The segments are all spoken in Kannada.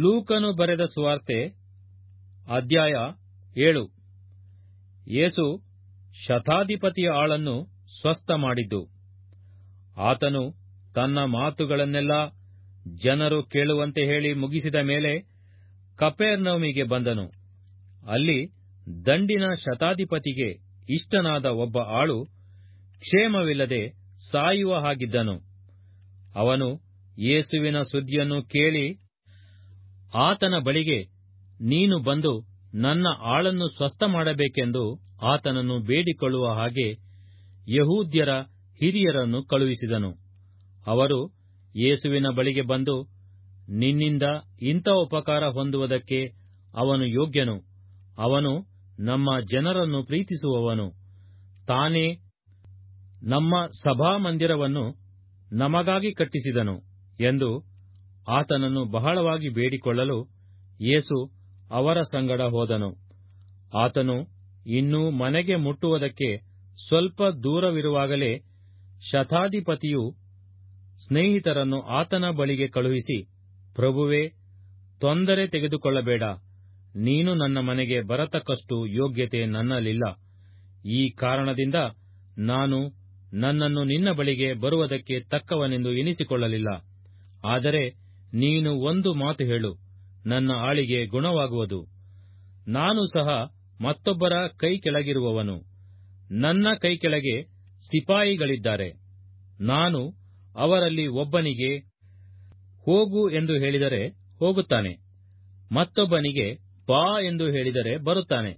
ಲೂಕನು ಬರೆದ ಸುವಾರ್ತೆ, ಅಧ್ಯಾಯ ಏಳು. ಯೇಸು ಶತಾಧಿಪತಿಯ ಆಳನ್ನು ಸ್ವಸ್ಥ ಮಾಡಿದ್ದು. ಆತನು ತನ್ನ ಮಾತುಗಳನ್ನೆಲ್ಲ ಜನರು ಕೇಳುವಂತೆ ಹೇಳಿ ಮುಗಿಸಿದ ಮೇಲೆ ಕಪೆರ್ನೌಮಿಗೆ ಬಂದನು. ಅಲ್ಲಿ ದಂಡಿನ ಶತಾಧಿಪತಿಗೆ ಇಷ್ಟನಾದ ಒಬ್ಬ ಆಳು ಕ್ಷೇಮವಿಲ್ಲದೆ ಸಾಯುವ ಹಾಗಿದ್ದನು. ಅವನು ಯೇಸುವಿನ ಸುದ್ದಿಯನ್ನು ಕೇಳಿ ಆತನ ಬಳಿಗೆ, ನೀನು ಬಂದು ನನ್ನ ಆಳನ್ನು ಸ್ವಸ್ಥ ಮಾಡಬೇಕೆಂದು ಆತನನ್ನು ಬೇಡಿಕೊಳ್ಳುವ ಹಾಗೆ ಯಹೂದ್ಯರ ಹಿರಿಯರನ್ನು ಕಳುಹಿಸಿದನು. ಅವರು ಯೇಸುವಿನ ಬಳಿಗೆ ಬಂದು, ನಿನ್ನಿಂದ ಇಂಥ ಉಪಕಾರ ಹೊಂದುವುದಕ್ಕೆ ಅವನು ಯೋಗ್ಯನು. ಅವನು ನಮ್ಮ ಜನರನ್ನು ಪ್ರೀತಿಸುವವನು. ತಾನೇ ನಮ್ಮ ಸಭಾ ಮಂದಿರವನ್ನು ನಮಗಾಗಿ ಕಟ್ಟಿಸಿದನು ಎಂದು ಆತನನ್ನು ಬಹಳವಾಗಿ ಬೇಡಿಕೊಳ್ಳಲು ಯೇಸು ಅವರ ಸಂಗಡ ಹೋದನು. ಆತನು ಇನ್ನೂ ಮನೆಗೆ ಮುಟ್ಟುವುದಕ್ಕೆ ಸ್ವಲ್ಪ ದೂರವಿರುವಾಗಲೇ ಶತಾಧಿಪತಿಯು ಸ್ನೇಹಿತರನ್ನು ಆತನ ಬಳಿಗೆ ಕಳುಹಿಸಿ, ಪ್ರಭುವೇ, ತೊಂದರೆ ತೆಗೆದುಕೊಳ್ಳಬೇಡ. ನೀನು ನನ್ನ ಮನೆಗೆ ಬರತಕ್ಕಷ್ಟು ಯೋಗ್ಯತೆ ನನ್ನಲ್ಲಿಲ್ಲ. ಈ ಕಾರಣದಿಂದ ನಾನು ನನ್ನನ್ನು ನಿನ್ನ ಬಳಿಗೆ ಬರುವುದಕ್ಕೆ ತಕ್ಕವನೆಂದು ಎನಿಸಿಕೊಳ್ಳಲಿಲ್ಲ. ಆದರೆ ನೀನು ಒಂದು ಮಾತು ಹೇಳು, ನನ್ನ ಆಳಿಗೆ ಗುಣವಾಗುವುದು. ನಾನು ಸಹ ಮತ್ತೊಬ್ಬರ ಕೈ ಕೆಳಗಿರುವವನು. ನನ್ನ ಕೈ ಕೆಳಗೆ ಸಿಪಾಯಿಗಳಿದ್ದಾರೆ. ನಾನು ಅವರಲ್ಲಿ ಒಬ್ಬನಿಗೆ ಹೋಗು ಎಂದು ಹೇಳಿದರೆ ಹೋಗುತ್ತಾನೆ. ಮತ್ತೊಬ್ಬನಿಗೆ ಬಾ ಎಂದು ಹೇಳಿದರೆ ಬರುತ್ತಾನೆ.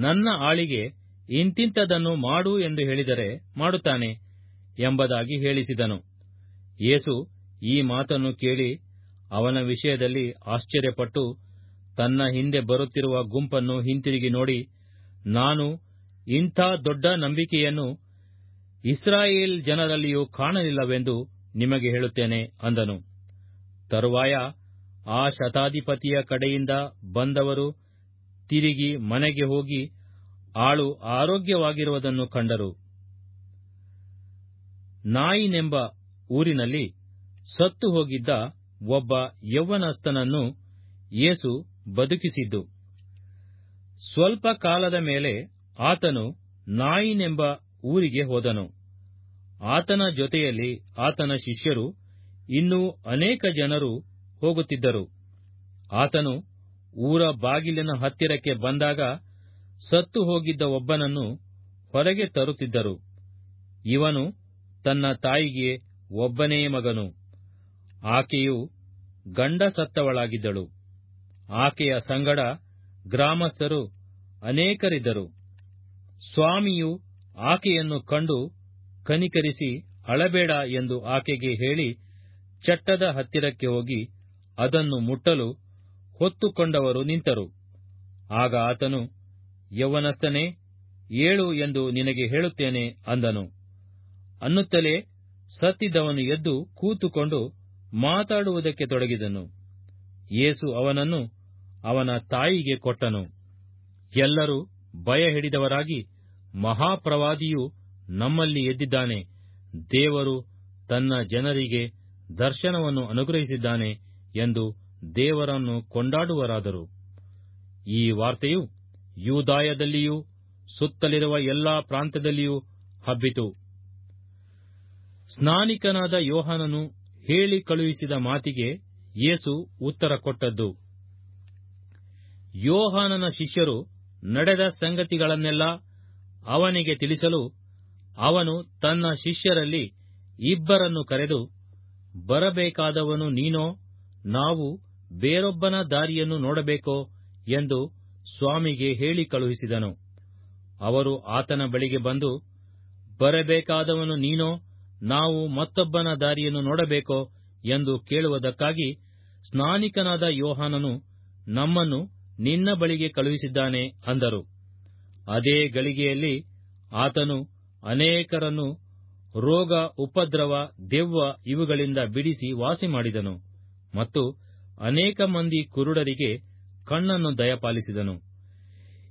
ನನ್ನ ಆಳಿಗೆ ಇಂತಿಂತದನ್ನು ಮಾಡು ಎಂದು ಹೇಳಿದರೆ ಮಾಡುತ್ತಾನೆ ಎಂಬುದಾಗಿ ಹೇಳಿಸಿದನು. ಯೇಸು ಈ ಮಾತನ್ನು ಕೇಳಿ ಅವನ ವಿಷಯದಲ್ಲಿ ಆಶ್ಚರ್ಯಪಟ್ಟು ತನ್ನ ಹಿಂದೆ ಬರುತ್ತಿರುವ ಗುಂಪನ್ನು ಹಿಂತಿರುಗಿ ನೋಡಿ, ನಾನು ಇಂಥ ದೊಡ್ಡ ನಂಬಿಕೆಯನ್ನು ಇಸ್ರಾಯೇಲ್ ಜನರಲ್ಲಿಯೂ ಕಾಣಲಿಲ್ಲವೆಂದು ನಿಮಗೆ ಹೇಳುತ್ತೇನೆ ಅಂದನು. ತರುವಾಯ ಆ ಶತಾಧಿಪತಿಯ ಕಡೆಯಿಂದ ಬಂದವರು ತಿರುಗಿ ಮನೆಗೆ ಹೋಗಿ ಆಳು ಆರೋಗ್ಯವಾಗಿರುವುದನ್ನು ಕಂಡರು. ನಾಯಿನೆಂಬ ಊರಿನಲ್ಲಿ ಸತ್ತು ಹೋಗಿದ್ದ ಒಬ್ಬ ಯೌವನಸ್ಥನನ್ನು ಯೇಸು ಬದುಕಿಸಿದ್ದು. ಸ್ವಲ್ಪ ಕಾಲದ ಮೇಲೆ ಆತನು ನಾಯಿನೆಂಬ ಊರಿಗೆ ಹೋದನು. ಆತನ ಜೊತೆಯಲ್ಲಿ ಆತನ ಶಿಷ್ಯರು ಇನ್ನೂ ಅನೇಕ ಜನರು ಹೋಗುತ್ತಿದ್ದರು. ಆತನು ಊರ ಬಾಗಿಲಿನ ಹತ್ತಿರಕ್ಕೆ ಬಂದಾಗ ಸತ್ತು ಹೋಗಿದ್ದ ಒಬ್ಬನನ್ನು ಹೊರಗೆ ತರುತ್ತಿದ್ದರು. ಇವನು ತನ್ನ ತಾಯಿಗೆ ಒಬ್ಬನೇ ಮಗನು. ಆಕೆಯು ಗಂಡ ಸತ್ತವಳಾಗಿದ್ದಳು ಆಕೆಯ ಸಂಗಡ ಗ್ರಾಮಸ್ಥರು ಅನೇಕರಿದ್ದರು. ಸ್ವಾಮಿಯು ಆಕೆಯನ್ನು ಕಂಡು ಕನಿಕರಿಸಿ, ಅಳಬೇಡ ಎಂದು ಆಕೆಗೆ ಹೇಳಿ ಚಟ್ಟದ ಹತ್ತಿರಕ್ಕೆ ಹೋಗಿ ಅದನ್ನು ಮುಟ್ಟಲು ಹೊತ್ತುಕೊಂಡವರು ನಿಂತರು. ಆಗ ಆತನು, ಯೌವನಸ್ಥನೇ, ಏಳು ಎಂದು ನಿನಗೆ ಹೇಳುತ್ತೇನೆ ಅಂದನು. ಅನ್ನುತ್ತಲೇ ಸತ್ತಿದ್ದವನು ಎದ್ದು ಕೂತುಕೊಂಡು ಮಾತಾಡುವುದಕ್ಕೆ ತೊಡಗಿದನು. ಯೇಸು ಅವನನ್ನು ಅವನ ತಾಯಿಗೆ ಕೊಟ್ಟನು. ಎಲ್ಲರೂ ಭಯ ಹಿಡಿದವರಾಗಿ ಮಹಾಪ್ರವಾದಿಯು ನಮ್ಮಲ್ಲಿ ಎದ್ದಿದ್ದಾನೆ. ದೇವರು ತನ್ನ ಜನರಿಗೆ ದರ್ಶನವನ್ನು ಅನುಗ್ರಹಿಸಿದ್ದಾನೆ ಎಂದು ದೇವರನ್ನು ಕೊಂಡಾಡುವರಾದರು. ಈ ವಾರ್ತೆಯು ಯೂದಾಯದಲ್ಲಿಯೂ ಸುತ್ತಲಿರುವ ಎಲ್ಲಾ ಪ್ರಾಂತ್ಯದಲ್ಲಿಯೂ ಹಬ್ಬಿತು. ಸ್ನಾನಿಕನಾದ ಯೋಹಾನನು ಹೇಳಿ ಕಳುಹಿಸಿದ ಮಾತಿಗೆ ಯೇಸು ಉತ್ತರ ಕೊಟ್ಟದ್ದು. ಯೋಹಾನನ ಶಿಷ್ಯರು ನಡೆದ ಸಂಗತಿಗಳನ್ನೆಲ್ಲ ಅವನಿಗೆ ತಿಳಿಸಲು ಅವನು ತನ್ನ ಶಿಷ್ಯರಲ್ಲಿ ಇಬ್ಬರನ್ನು ಕರೆದು, ಬರಬೇಕಾದವನು ನೀನೋ, ನಾವು ಬೇರೊಬ್ಬನ ದಾರಿಯನ್ನು ನೋಡಬೇಕೋ? ಎಂದು ಸ್ವಾಮಿಗೆ ಹೇಳಿ ಕಳುಹಿಸಿದನು. ಅವರು ಆತನ ಬಳಿಗೆ ಬಂದು, ಬರಬೇಕಾದವನು ನೀನೋ ನಾವು ಮತ್ತೊಬ್ಬನ ದಾರಿಯನ್ನು ನೋಡಬೇಕೋ ಎಂದು ಕೇಳುವುದಕ್ಕಾಗಿ ಸ್ನಾನಿಕನಾದ ಯೋಹಾನನು ನಮ್ಮನ್ನು ನಿನ್ನ ಬಳಿಗೆ ಕಳುಹಿಸಿದ್ದಾನೆ ಅಂದರು. ಅದೇ ಗಳಿಗೆಯಲ್ಲಿ ಆತನು ಅನೇಕರನ್ನು ರೋಗ, ಉಪದ್ರವ, ದೆವ್ವ ಇವುಗಳಿಂದ ಬಿಡಿಸಿ ವಾಸಿ ಮಾಡಿದನು ಮತ್ತು ಅನೇಕ ಮಂದಿ ಕುರುಡರಿಗೆ ಕಣ್ಣನ್ನು ದಯಪಾಲಿಸಿದನು.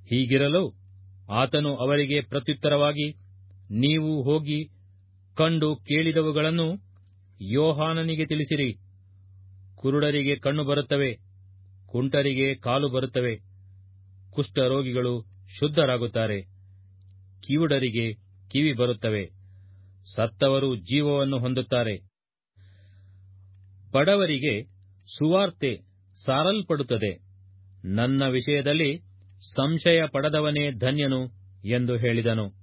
ಹೀಗಿರಲು ಆತನು ಅವರಿಗೆ ಪ್ರತ್ಯುತ್ತರವಾಗಿ, ನೀವು ಹೋಗಿ ಕಂಡು ಕೇಳಿದವುಗಳನ್ನು ಯೋಹಾನನಿಗೆ ತಿಳಿಸಿರಿ. ಕುರುಡರಿಗೆ ಕಣ್ಣು ಬರುತ್ತವೆ, ಕುಂಟರಿಗೆ ಕಾಲು ಬರುತ್ತವೆ ಕುಷ್ಠರೋಗಿಗಳು ಶುದ್ಧರಾಗುತ್ತಾರೆ, ಕಿವುಡರಿಗೆ ಕಿವಿ ಬರುತ್ತವೆ, ಸತ್ತವರು ಜೀವವನ್ನು ಹೊಂದುತ್ತಾರೆ. ಬಡವರಿಗೆ ಸುವಾರ್ತೆ ಸಾರಲ್ಪಡುತ್ತದೆ. ನನ್ನ ವಿಷಯದಲ್ಲಿ ಸಂಶಯ ಪಡದವನೇ ಧನ್ಯನು ಎಂದು ಹೇಳಿದನು.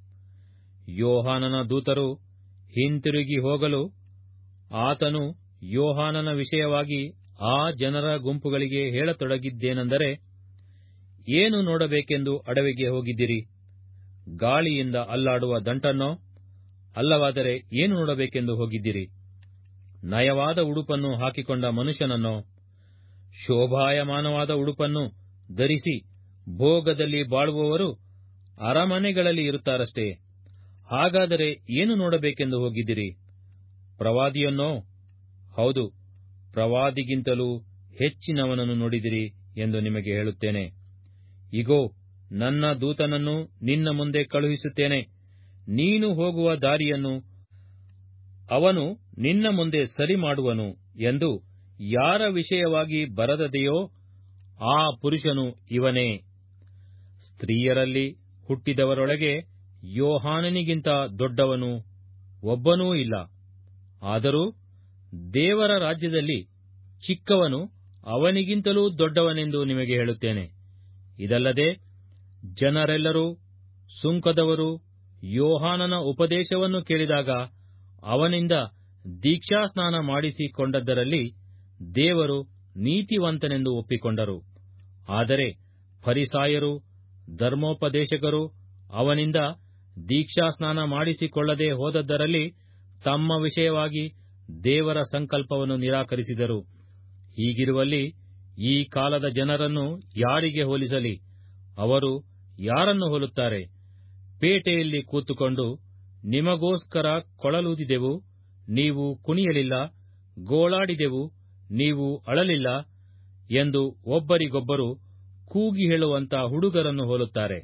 ಯೋಹಾನನ ದೂತರು ಹಿಂತಿರುಗಿ ಹೋಗಲು ಆತನು ಯೋಹಾನನ ವಿಷಯವಾಗಿ ಆ ಜನರ ಗುಂಪುಗಳಿಗೆ ಹೇಳತೊಡಗಿದ್ದೇನೆಂದರೆ, ಏನು ನೋಡಬೇಕೆಂದು ಅಡವಿಗೆ ಹೋಗಿದ್ದೀರಿ? ಗಾಳಿಯಿಂದ ಅಲ್ಲಾಡುವ ದಂಟನ್ನೋ, ಅಲ್ಲವಾದರೆ ಏನು ನೋಡಬೇಕೆಂದು ಹೋಗಿದ್ದೀರಿ? ನಯವಾದ ಉಡುಪನ್ನು ಹಾಕಿಕೊಂಡ ಮನುಷ್ಯನನ್ನೋ, ಶೋಭಾಯಮಾನವಾದ ಉಡುಪನ್ನು ಧರಿಸಿ ಭೋಗದಲ್ಲಿ ಬಾಳುವವರು ಅರಮನೆಗಳಲ್ಲಿ ಇರುತ್ತಾರಷ್ಟೇ. ಹಾಗಾದರೆ ಏನು ನೋಡಬೇಕೆಂದು ಹೋಗಿದ್ದೀರಿ? ಪ್ರವಾದಿಯನ್ನೋ? ಹೌದು, ಪ್ರವಾದಿಗಿಂತಲೂ ಹೆಚ್ಚಿನವನನ್ನು ನೋಡಿದಿರಿ ಎಂದು ನಿಮಗೆ ಹೇಳುತ್ತೇನೆ. ಇಗೋ, ನನ್ನ ದೂತನನ್ನು ನಿನ್ನ ಮುಂದೆ ಕಳುಹಿಸುತ್ತೇನೆ. ನೀನು ಹೋಗುವ ದಾರಿಯನ್ನು ಅವನು ನಿನ್ನ ಮುಂದೆ ಸರಿ ಮಾಡುವನು ಎಂದು ಯಾರ ವಿಷಯವಾಗಿ ಬರದದೆಯೋ ಆ ಪುರುಷನು ಇವನೇ. ಸ್ತ್ರೀಯರಲ್ಲಿ ಹುಟ್ಟಿದವರೊಳಗೆ ಯೋಹಾನನಿಗಿಂತ ದೊಡ್ಡವನು ಒಬ್ಬನೂ ಇಲ್ಲ. ಆದರೂ ದೇವರ ರಾಜ್ಯದಲ್ಲಿ ಚಿಕ್ಕವನು ಅವನಿಗಿಂತಲೂ ದೊಡ್ಡವನೆಂದು ನಿಮಗೆ ಹೇಳುತ್ತೇನೆ. ಇದಲ್ಲದೆ ಜನರೆಲ್ಲರೂ ಸುಂಕದವರು ಯೋಹಾನನ ಉಪದೇಶವನ್ನು ಕೇಳಿದಾಗ ಅವನಿಂದ ದೀಕ್ಷಾಸ್ನಾನ ಮಾಡಿಸಿಕೊಂಡದ್ದರಲ್ಲಿ ದೇವರು ನೀತಿವಂತನೆಂದು ಒಪ್ಪಿಕೊಂಡರು. ಆದರೆ ಫರಿಸಾಯರು, ಧರ್ಮೋಪದೇಶಕರು ಅವನಿಂದ ದೀಕ್ಷಾಸ್ನಾನ ಮಾಡಿಸಿಕೊಳ್ಳದೆ ಹೋದದ್ದರಲ್ಲಿ ತಮ್ಮ ವಿಷಯವಾಗಿ ದೇವರ ಸಂಕಲ್ಪವನ್ನು ನಿರಾಕರಿಸಿದರು. ಹೀಗಿರುವಲ್ಲಿ ಈ ಕಾಲದ ಜನರನ್ನು ಯಾರಿಗೆ ಹೋಲಿಸಲಿ? ಅವರು ಯಾರನ್ನು ಹೋಲುತ್ತಾರೆ? ಪೇಟೆಯಲ್ಲಿ ಕೂತುಕೊಂಡು ನಿಮಗೋಸ್ಕರ ಕೊಳಲೂದಿದೆವು, ನೀವು ಕುಣಿಯಲಿಲ್ಲ, ಗೋಳಾಡಿದೆವು, ನೀವು ಅಳಲಿಲ್ಲ ಎಂದು ಒಬ್ಬರಿಗೊಬ್ಬರು ಕೂಗಿ ಹೇಳುವಂತ ಹುಡುಗರನ್ನು ಹೋಲುತ್ತಾರೆ.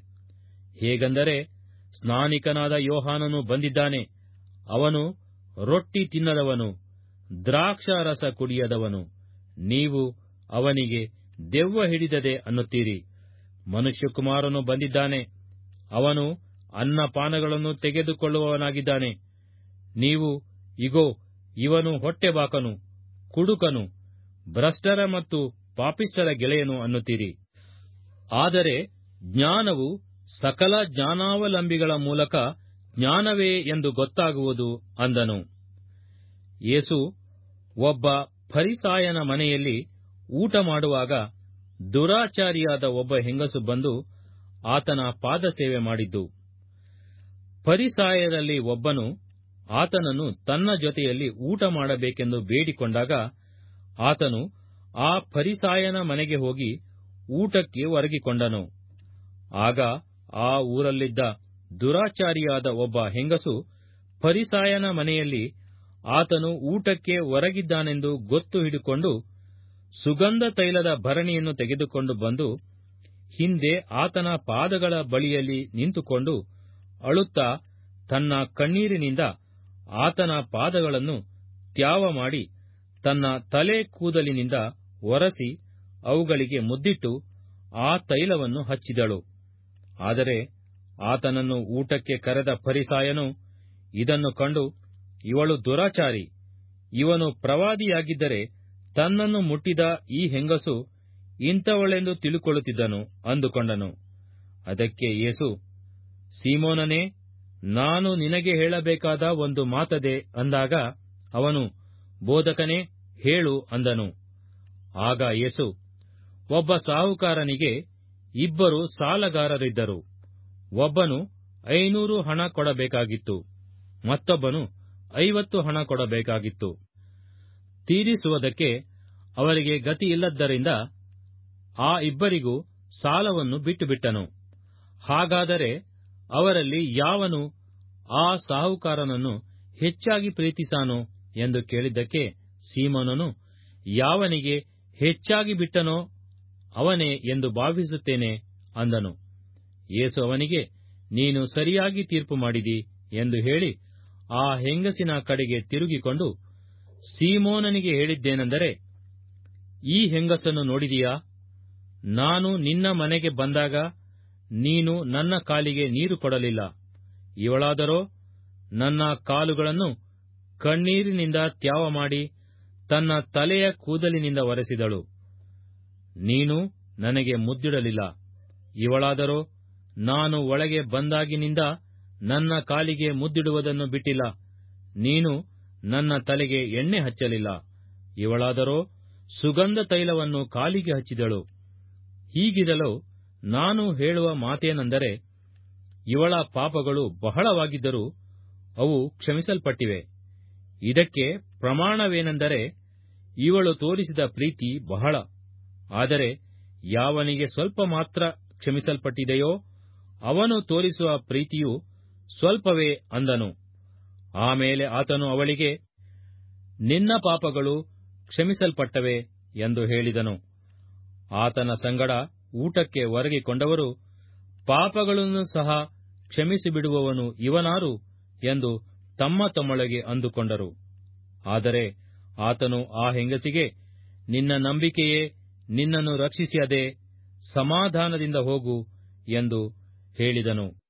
ಹೇಗೆಂದರೆ ಸ್ನಾನಿಕನಾದ ಯೋಹಾನನು ಬಂದಿದ್ದಾನೆ. ಅವನು ರೊಟ್ಟಿ ತಿನ್ನದವನು, ದ್ರಾಕ್ಷಾರಸ ಕುಡಿಯದವನು. ನೀವು ಅವನಿಗೆ ದೆವ್ವ ಹಿಡಿದದೆ ಅನ್ನುತ್ತೀರಿ. ಮನುಷ್ಯಕುಮಾರನು ಬಂದಿದ್ದಾನೆ. ಅವನು ಅನ್ನಪಾನಗಳನ್ನು ತೆಗೆದುಕೊಳ್ಳುವವನಾಗಿದ್ದಾನೆ. ನೀವು, ಇಗೋ, ಇವನು ಹೊಟ್ಟೆಬಾಕನು ಕುಡುಕನು, ಭ್ರಷ್ಟರ ಮತ್ತು ಪಾಪಿಷ್ಟರ ಗೆಳೆಯನು ಅನ್ನುತ್ತೀರಿ. ಆದರೆ ಜ್ಞಾನವು ಸಕಲ ಜ್ಞಾನಾವಲಂಬಿಗಳ ಮೂಲಕ ಜ್ಞಾನವೇ ಎಂದು ಗೊತ್ತಾಗುವುದು ಅಂದನು. ಯೇಸು ಒಬ್ಬ ಫರಿಸಾಯನ ಮನೆಯಲ್ಲಿ ಊಟ ಮಾಡುವಾಗ ದುರಾಚಾರಿಯಾದ ಒಬ್ಬ ಹೆಂಗಸು ಬಂದು ಆತನ ಪಾದಸೇವೆ ಮಾಡಿದ್ದು. ಪರಿಸಾಯದಲ್ಲಿ ಒಬ್ಬನು ಆತನನ್ನು ತನ್ನ ಜೊತೆಯಲ್ಲಿ ಊಟ ಮಾಡಬೇಕೆಂದು ಬೇಡಿಕೊಂಡಾಗ ಆತನು ಆ ಪರಿಸಾಯನ ಮನೆಗೆ ಹೋಗಿ ಊಟಕ್ಕೆ ಒರಗಿಕೊಂಡನು. ಆಗ ಆ ಊರಲ್ಲಿದ್ದ ದುರಾಚಾರಿಯಾದ ಒಬ್ಬ ಹೆಂಗಸು ಪರಿಸಾಯನ ಮನೆಯಲ್ಲಿ ಆತನು ಊಟಕ್ಕೆ ಹೊರಗಿದ್ದಾನೆಂದು ಗೊತ್ತು ಹಿಡಿಕೊಂಡು ಸುಗಂಧ ತೈಲದ ಭರಣಿಯನ್ನು ತೆಗೆದುಕೊಂಡು ಬಂದು ಹಿಂದೆ ಆತನ ಪಾದಗಳ ಬಳಿಯಲ್ಲಿ ನಿಂತುಕೊಂಡು ಅಳುತ್ತಾ ತನ್ನ ಕಣ್ಣೀರಿನಿಂದ ಆತನ ಪಾದಗಳನ್ನು ತ್ಯಾವ ಮಾಡಿ ತನ್ನ ತಲೆ ಕೂದಲಿನಿಂದ ಒರಸಿ ಅವುಗಳಿಗೆ ಮುದ್ದಿಟ್ಟು ಆ ತೈಲವನ್ನು ಹಚ್ಚಿದಳು. ಆದರೆ ಆತನನ್ನು ಊಟಕ್ಕೆ ಕರೆದ ಪರಿಸಾಯನು ಇದನ್ನು ಕಂಡು, ಇವಳು ದುರಾಚಾರಿ. ಇವನು ಪ್ರವಾದಿಯಾಗಿದ್ದರೆ ತನ್ನನ್ನು ಮುಟ್ಟಿದ ಈ ಹೆಂಗಸು ಇಂಥವಳೆಂದು ತಿಳುಕೊಳ್ಳುತ್ತಿದ್ದನು ಅಂದುಕೊಂಡನು. ಅದಕ್ಕೆ ಯೇಸು, ಸೀಮೋನನೇ, ನಾನು ನಿನಗೆ ಹೇಳಬೇಕಾದ ಒಂದು ಮಾತದೆ ಅಂದಾಗ ಅವನು, ಬೋಧಕನೇ, ಹೇಳು ಅಂದನು. ಆಗ ಯೇಸು, ಒಬ್ಬ ಸಾಹುಕಾರನಿಗೆ ಇಬ್ಬರು ಸಾಲಗಾರರಿದ್ದರು. ಒಬ್ಬನು ಐನೂರು ಹಣ ಕೊಡಬೇಕಾಗಿತ್ತು. ಮತ್ತೊಬ್ಬನು ಐವತ್ತು ಹಣ ಕೊಡಬೇಕಾಗಿತ್ತು. ತೀರಿಸುವುದಕ್ಕೆ ಅವರಿಗೆ ಗತಿಯಿಲ್ಲದ್ದರಿಂದ ಆ ಇಬ್ಬರಿಗೂ ಸಾಲವನ್ನು ಬಿಟ್ಟುಬಿಟ್ಟನು. ಹಾಗಾದರೆ ಅವರಲ್ಲಿ ಯಾವನು ಆ ಸಾಹುಕಾರನನ್ನು ಹೆಚ್ಚಾಗಿ ಪ್ರೀತಿಸಾನು ಎಂದು ಕೇಳಿದ್ದಕ್ಕೆ ಸೀಮನನು ಯಾವನಿಗೆ ಹೆಚ್ಚಾಗಿ ಬಿಟ್ಟನೋ ಅವನೇ ಎಂದು ಭಾವಿಸುತ್ತೇನೆ ಅಂದನು. ಯೇಸು ಅವನಿಗೆ, ನೀನು ಸರಿಯಾಗಿ ತೀರ್ಪು ಮಾಡಿದಿ ಎಂದು ಹೇಳಿ ಆ ಹೆಂಗಸಿನ ಕಡೆಗೆ ತಿರುಗಿಕೊಂಡು ಸೀಮೋನನಿಗೆ ಹೇಳಿದ್ದೇನೆಂದರೆ, ಈ ಹೆಂಗಸನ್ನು ನೋಡಿದೀಯಾ? ನಾನು ನಿನ್ನ ಮನೆಗೆ ಬಂದಾಗ ನೀನು ನನ್ನ ಕಾಲಿಗೆ ನೀರು ಕೊಡಲಿಲ್ಲ. ಇವಳಾದರೋ, ನನ್ನ ಕಾಲುಗಳನ್ನು ಕಣ್ಣೀರಿನಿಂದ ತ್ಯಾವ ಮಾಡಿ ತನ್ನ ತಲೆಯ ಕೂದಲಿನಿಂದ ಒರೆಸಿದಳು. ನೀನು ನನಗೆ ಮುದ್ದಿಡಲಿಲ್ಲ. ಇವಳಾದರೋ, ನಾನು ಒಳಗೆ ಬಂದಾಗಿನಿಂದ ನನ್ನ ಕಾಲಿಗೆ ಮುದ್ದಿಡುವುದನ್ನು ಬಿಟ್ಟಿಲ್ಲ. ನೀನು ನನ್ನ ತಲೆಗೆ ಎಣ್ಣೆ ಹಚ್ಚಲಿಲ್ಲ. ಇವಳಾದರೋ, ಸುಗಂಧ ತೈಲವನ್ನು ಕಾಲಿಗೆ ಹಚ್ಚಿದಳು. ಹೀಗಿರಲು ನಾನು ಹೇಳುವ ಮಾತೇನೆಂದರೆ, ಇವಳ ಪಾಪಗಳು ಬಹಳವಾಗಿದ್ದರೂ ಅವು ಕ್ಷಮಿಸಲ್ಪಟ್ಟಿವೆ. ಇದಕ್ಕೆ ಪ್ರಮಾಣವೇನೆಂದರೆ, ಇವಳು ತೋರಿಸಿದ ಪ್ರೀತಿ ಬಹಳ. ಆದರೆ ಯಾವನಿಗೆ ಸ್ವಲ್ಪ ಮಾತ್ರ ಕ್ಷಮಿಸಲ್ಪಟ್ಟಿದೆಯೋ ಅವನು ತೋರಿಸುವ ಪ್ರೀತಿಯು ಸ್ವಲ್ಪವೇ ಅಂದನು. ಆಮೇಲೆ ಆತನು ಅವಳಿಗೆ, ನಿನ್ನ ಪಾಪಗಳು ಕ್ಷಮಿಸಲ್ಪಟ್ಟವೆ ಎಂದು ಹೇಳಿದನು. ಆತನ ಸಂಗಡ ಊಟಕ್ಕೆ ಒರಗಿಕೊಂಡವರು ಪಾಪಗಳನ್ನು ಸಹ ಕ್ಷಮಿಸಿಬಿಡುವವನು ಇವನಾರು ಎಂದು ತಮ್ಮ ತಮ್ಮೊಳಗೆ ಅಂದುಕೊಂಡರು. ಆದರೆ ಆತನು ಆ ಹೆಂಗಸಿಗೆ, ನಿನ್ನ ನಂಬಿಕೆಯೇ ನಿನ್ನನ್ನು ರಕ್ಷಿಸಿಯದೆ ಸಮಾಧಾನದಿಂದ ಹೋಗು ಎಂದು ಹೇಳಿದನು.